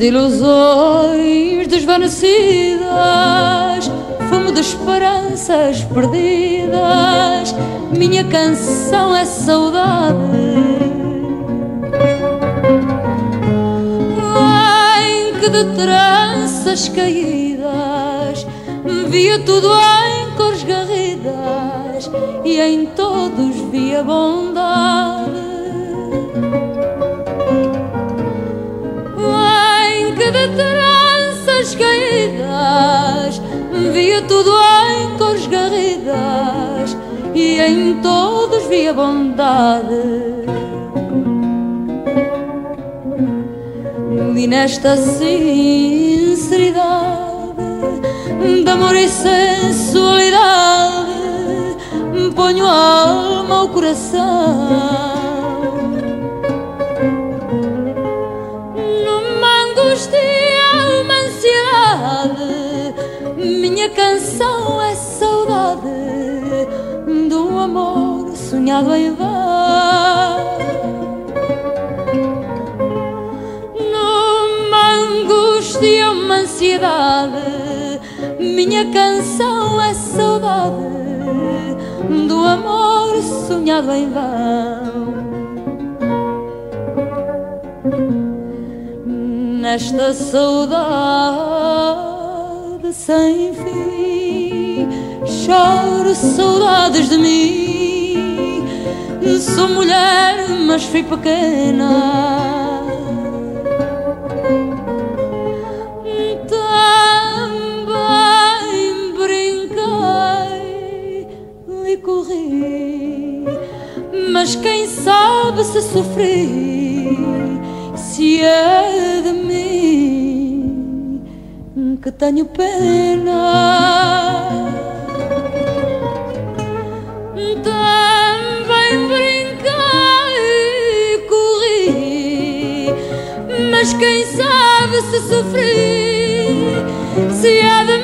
de ilusões desvanecidas, fumo de esperanças perdidas. Minha canção é saudade. Que de tranças caídas via tudo em cores garridas e em todos via bondade. de tranças caídas Via tudo em cores garridas E em todos via bondade E nesta sinceridade De amor e sensualidade Ponho a alma ao coração minha canção é saudade do amor sonhado em vão. Angústia, uma ansiedade, minha canção é saudade do amor sonhado em vão. Nesta saudade sem fim. Choro saudades de mim. Sou mulher, mas fui pequena. Mas quem sabe se sofri, se é de mim que tenho pena. Também brinquei e corri, mas quem sabe se sofri, se há de